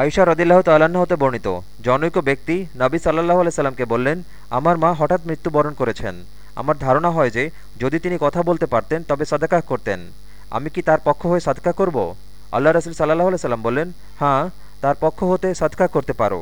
আয়সা রদিল্লাহ তাল্লাহ্ন হতে বর্ণিত। জনৈক ব্যক্তি নবী সাল্লাহ সাল্লামকে বললেন, আমার মা হঠাৎ মৃত্যুবরণ করেছেন। আমার ধারণা হয় যে, যদি তিনি কথা বলতে পারতেন, তবে সাদাকা করতেন। আমি কি তার পক্ষ হয়ে সাদকা করব? আল্লাহ রসুল সাল্লাহ সাল্লাম বললেন হ্যাঁ তার পক্ষ হতে সাদকা করতে পারো।